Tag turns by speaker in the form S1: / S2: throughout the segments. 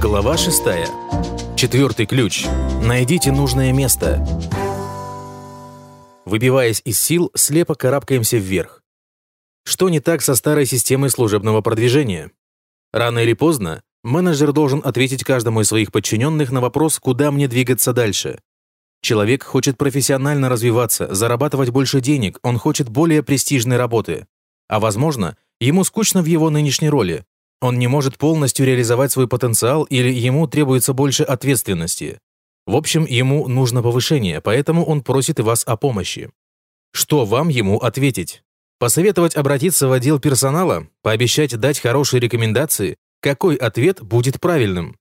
S1: Глава 6. Четвертый ключ. Найдите нужное место. Выбиваясь из сил, слепо карабкаемся вверх. Что не так со старой системой служебного продвижения? Рано или поздно менеджер должен ответить каждому из своих подчиненных на вопрос, куда мне двигаться дальше. Человек хочет профессионально развиваться, зарабатывать больше денег, он хочет более престижной работы. А возможно, ему скучно в его нынешней роли, он не может полностью реализовать свой потенциал или ему требуется больше ответственности. В общем, ему нужно повышение, поэтому он просит вас о помощи. Что вам ему ответить? Посоветовать обратиться в отдел персонала? Пообещать дать хорошие рекомендации? Какой ответ будет правильным?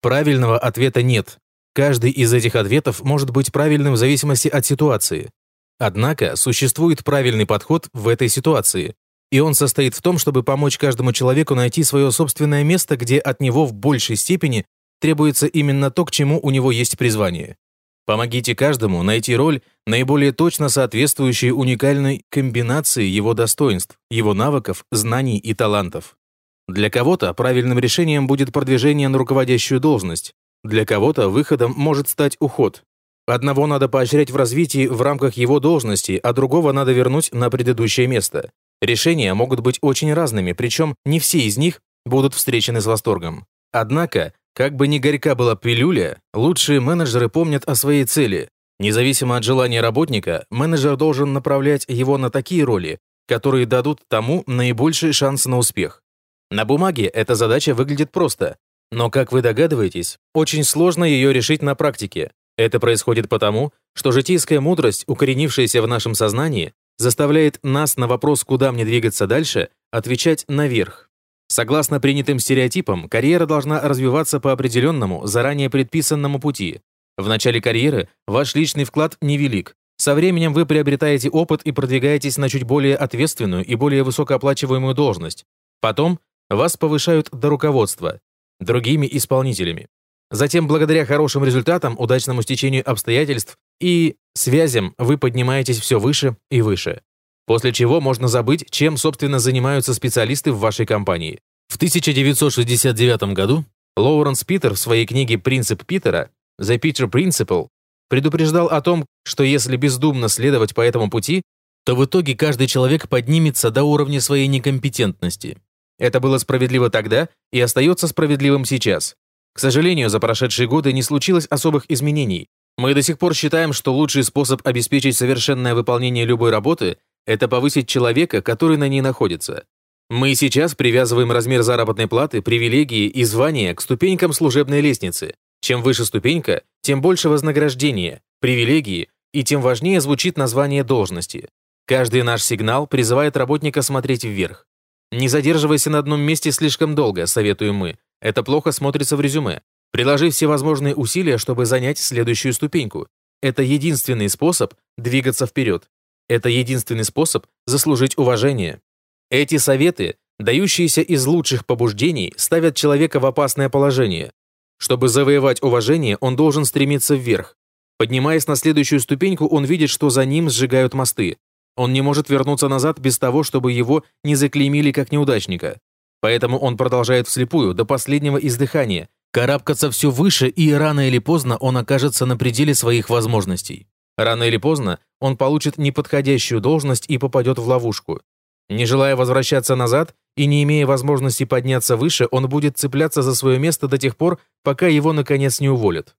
S1: Правильного ответа нет. Каждый из этих ответов может быть правильным в зависимости от ситуации. Однако существует правильный подход в этой ситуации, и он состоит в том, чтобы помочь каждому человеку найти свое собственное место, где от него в большей степени требуется именно то, к чему у него есть призвание. Помогите каждому найти роль, наиболее точно соответствующую уникальной комбинации его достоинств, его навыков, знаний и талантов. Для кого-то правильным решением будет продвижение на руководящую должность, для кого-то выходом может стать уход. Одного надо поощрять в развитии в рамках его должности, а другого надо вернуть на предыдущее место. Решения могут быть очень разными, причем не все из них будут встречены с восторгом. Однако, как бы ни горька была пилюля, лучшие менеджеры помнят о своей цели. Независимо от желания работника, менеджер должен направлять его на такие роли, которые дадут тому наибольший шанс на успех. На бумаге эта задача выглядит просто, но, как вы догадываетесь, очень сложно ее решить на практике. Это происходит потому, что житейская мудрость, укоренившаяся в нашем сознании, заставляет нас на вопрос, куда мне двигаться дальше, отвечать наверх. Согласно принятым стереотипам, карьера должна развиваться по определенному, заранее предписанному пути. В начале карьеры ваш личный вклад невелик. Со временем вы приобретаете опыт и продвигаетесь на чуть более ответственную и более высокооплачиваемую должность. Потом вас повышают до руководства, другими исполнителями. Затем, благодаря хорошим результатам, удачному стечению обстоятельств и связям, вы поднимаетесь все выше и выше. После чего можно забыть, чем, собственно, занимаются специалисты в вашей компании. В 1969 году Лоуренс Питер в своей книге «Принцип Питера» «The Peter Principle» предупреждал о том, что если бездумно следовать по этому пути, то в итоге каждый человек поднимется до уровня своей некомпетентности. Это было справедливо тогда и остается справедливым сейчас. К сожалению, за прошедшие годы не случилось особых изменений. Мы до сих пор считаем, что лучший способ обеспечить совершенное выполнение любой работы – это повысить человека, который на ней находится. Мы сейчас привязываем размер заработной платы, привилегии и звания к ступенькам служебной лестницы. Чем выше ступенька, тем больше вознаграждения, привилегии и тем важнее звучит название должности. Каждый наш сигнал призывает работника смотреть вверх. Не задерживайся на одном месте слишком долго, советуем мы. Это плохо смотрится в резюме. Приложи все возможные усилия, чтобы занять следующую ступеньку. Это единственный способ двигаться вперед. Это единственный способ заслужить уважение. Эти советы, дающиеся из лучших побуждений, ставят человека в опасное положение. Чтобы завоевать уважение, он должен стремиться вверх. Поднимаясь на следующую ступеньку, он видит, что за ним сжигают мосты. Он не может вернуться назад без того, чтобы его не заклеймили как неудачника. Поэтому он продолжает вслепую, до последнего издыхания, карабкаться все выше, и рано или поздно он окажется на пределе своих возможностей. Рано или поздно он получит неподходящую должность и попадет в ловушку. Не желая возвращаться назад и не имея возможности подняться выше, он будет цепляться за свое место до тех пор, пока его наконец не уволят.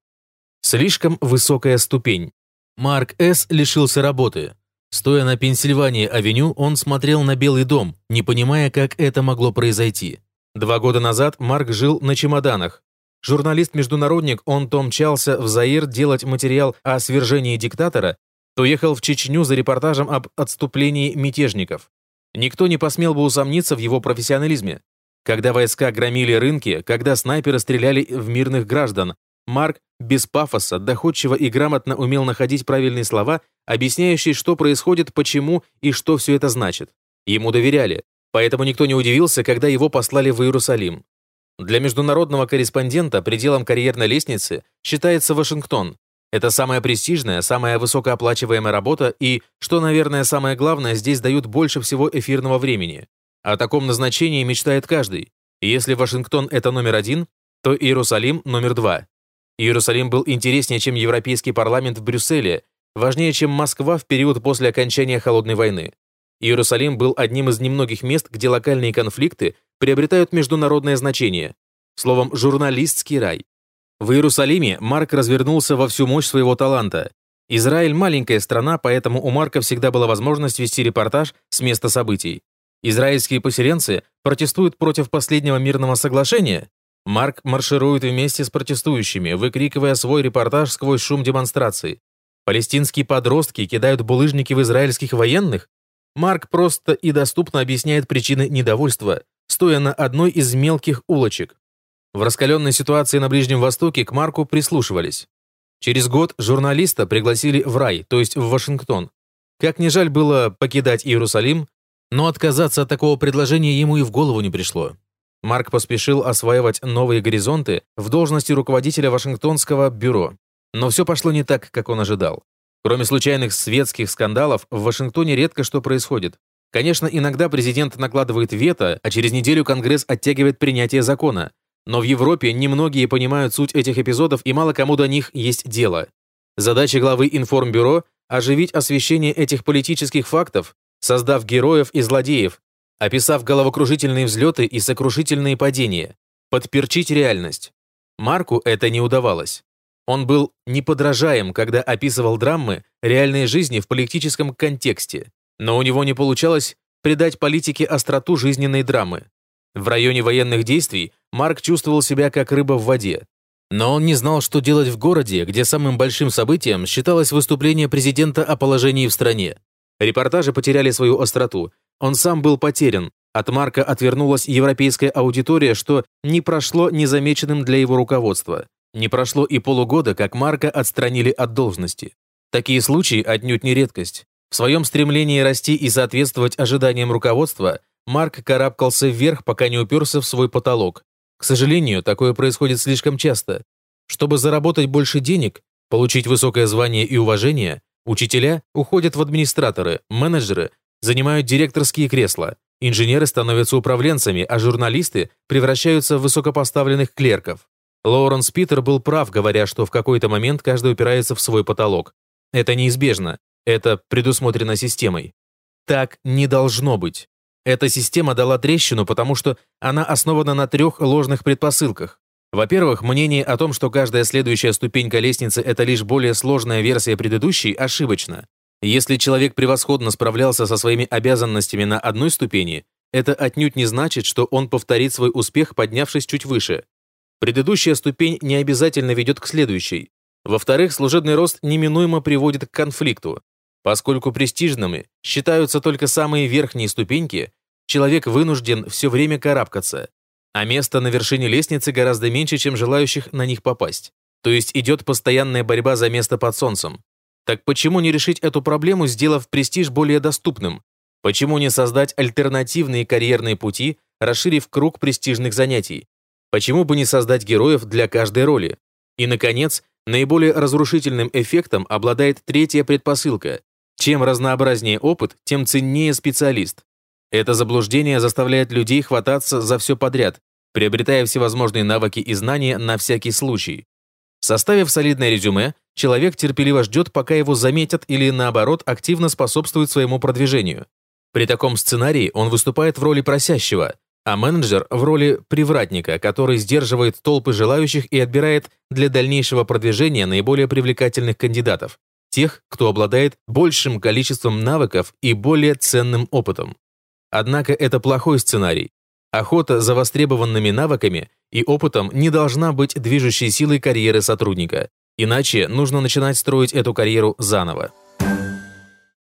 S1: Слишком высокая ступень. Марк С. лишился работы. Стоя на Пенсильвании-авеню, он смотрел на Белый дом, не понимая, как это могло произойти. Два года назад Марк жил на чемоданах. Журналист-международник, он то в Заир делать материал о свержении диктатора, то ехал в Чечню за репортажем об отступлении мятежников. Никто не посмел бы усомниться в его профессионализме. Когда войска громили рынки, когда снайперы стреляли в мирных граждан, Марк без пафоса, доходчиво и грамотно умел находить правильные слова, объясняющие, что происходит, почему и что все это значит. Ему доверяли, поэтому никто не удивился, когда его послали в Иерусалим. Для международного корреспондента пределом карьерной лестницы считается Вашингтон. Это самая престижная, самая высокооплачиваемая работа и, что, наверное, самое главное, здесь дают больше всего эфирного времени. О таком назначении мечтает каждый. Если Вашингтон – это номер один, то Иерусалим номер два. Иерусалим был интереснее, чем Европейский парламент в Брюсселе, важнее, чем Москва в период после окончания Холодной войны. Иерусалим был одним из немногих мест, где локальные конфликты приобретают международное значение. Словом, журналистский рай. В Иерусалиме Марк развернулся во всю мощь своего таланта. Израиль – маленькая страна, поэтому у Марка всегда была возможность вести репортаж с места событий. Израильские поселенцы протестуют против последнего мирного соглашения. Марк марширует вместе с протестующими, выкрикивая свой репортаж сквозь шум демонстраций. Палестинские подростки кидают булыжники в израильских военных. Марк просто и доступно объясняет причины недовольства, стоя на одной из мелких улочек. В раскаленной ситуации на Ближнем Востоке к Марку прислушивались. Через год журналиста пригласили в рай, то есть в Вашингтон. Как ни жаль было покидать Иерусалим, но отказаться от такого предложения ему и в голову не пришло. Марк поспешил осваивать новые горизонты в должности руководителя Вашингтонского бюро. Но все пошло не так, как он ожидал. Кроме случайных светских скандалов, в Вашингтоне редко что происходит. Конечно, иногда президент накладывает вето, а через неделю Конгресс оттягивает принятие закона. Но в Европе немногие понимают суть этих эпизодов и мало кому до них есть дело. Задача главы информбюро – оживить освещение этих политических фактов, создав героев и злодеев, описав головокружительные взлеты и сокрушительные падения, подперчить реальность. Марку это не удавалось. Он был неподражаем, когда описывал драмы реальной жизни в политическом контексте, но у него не получалось придать политике остроту жизненной драмы. В районе военных действий Марк чувствовал себя как рыба в воде. Но он не знал, что делать в городе, где самым большим событием считалось выступление президента о положении в стране. Репортажи потеряли свою остроту. Он сам был потерян. От Марка отвернулась европейская аудитория, что не прошло незамеченным для его руководства. Не прошло и полугода, как Марка отстранили от должности. Такие случаи отнюдь не редкость. В своем стремлении расти и соответствовать ожиданиям руководства, Марк карабкался вверх, пока не уперся в свой потолок. К сожалению, такое происходит слишком часто. Чтобы заработать больше денег, получить высокое звание и уважение, учителя уходят в администраторы, менеджеры занимают директорские кресла, инженеры становятся управленцами, а журналисты превращаются в высокопоставленных клерков. Лоуренс Питер был прав, говоря, что в какой-то момент каждый упирается в свой потолок. Это неизбежно, это предусмотрено системой. Так не должно быть. Эта система дала трещину, потому что она основана на трех ложных предпосылках. Во-первых, мнение о том, что каждая следующая ступенька лестницы – это лишь более сложная версия предыдущей, ошибочно. Если человек превосходно справлялся со своими обязанностями на одной ступени, это отнюдь не значит, что он повторит свой успех, поднявшись чуть выше. Предыдущая ступень не обязательно ведет к следующей. Во-вторых, служебный рост неминуемо приводит к конфликту. Поскольку престижными считаются только самые верхние ступеньки, человек вынужден все время карабкаться, а места на вершине лестницы гораздо меньше, чем желающих на них попасть. То есть идет постоянная борьба за место под солнцем. Так почему не решить эту проблему, сделав престиж более доступным? Почему не создать альтернативные карьерные пути, расширив круг престижных занятий? Почему бы не создать героев для каждой роли? И, наконец, наиболее разрушительным эффектом обладает третья предпосылка. Чем разнообразнее опыт, тем ценнее специалист. Это заблуждение заставляет людей хвататься за все подряд, приобретая всевозможные навыки и знания на всякий случай. Составив солидное резюме, человек терпеливо ждет, пока его заметят или, наоборот, активно способствует своему продвижению. При таком сценарии он выступает в роли просящего, а менеджер в роли привратника, который сдерживает толпы желающих и отбирает для дальнейшего продвижения наиболее привлекательных кандидатов, тех, кто обладает большим количеством навыков и более ценным опытом. Однако это плохой сценарий. Охота за востребованными навыками и опытом не должна быть движущей силой карьеры сотрудника. Иначе нужно начинать строить эту карьеру заново.